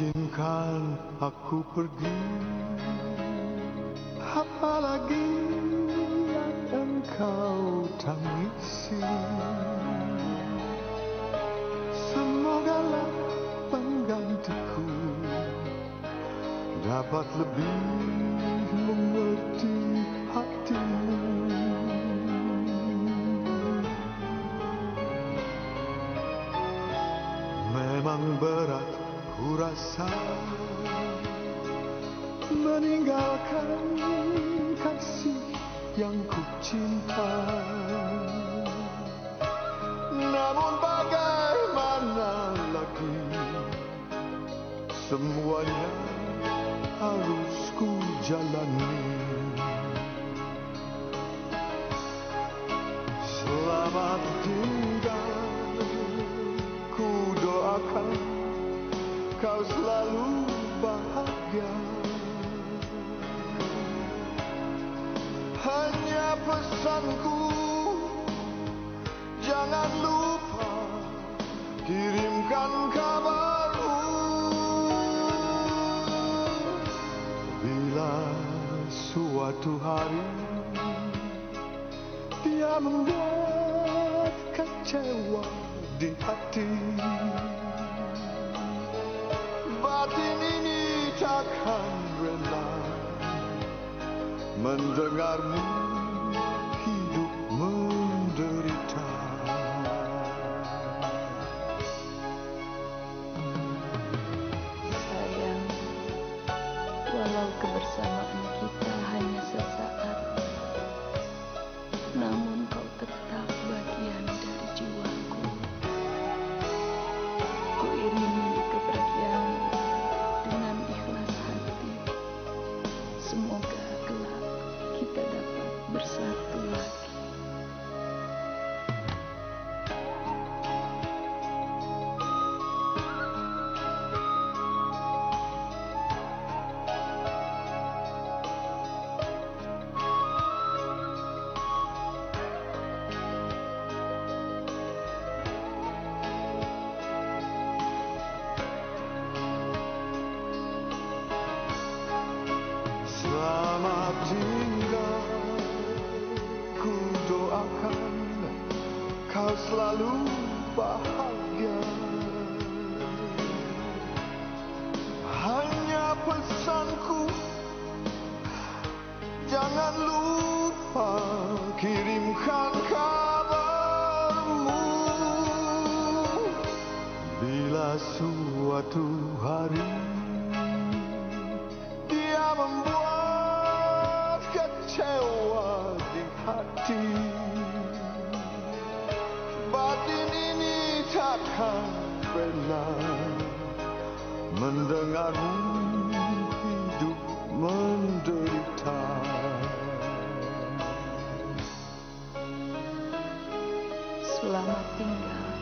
Biarkan aku pergi. Apalagi yang engkau tangisi. Semogalah penggantiku Dapat lebih mengerti hatimu ku rasa Meninggalkan kasih yang ku cinta Namun bagaimana lagi? Semuanya harus ku jalani pesanku Jangan lupa kirimkan kabarmu Bila suatu hari Dia membuat kecewa di hati Batin ini takkan rela Mendengarmu menderita. Sayang, walau kebersamaan kita hanya sesaat, namun Selamat tinggal Ku doakan Kau selalu bahagia. Hanya pesanku Jangan lupa kirimkan kabarmu. Bila suatu hari hati Batin ini takkan rela Mendengarmu hidup menderita Selamat tinggal.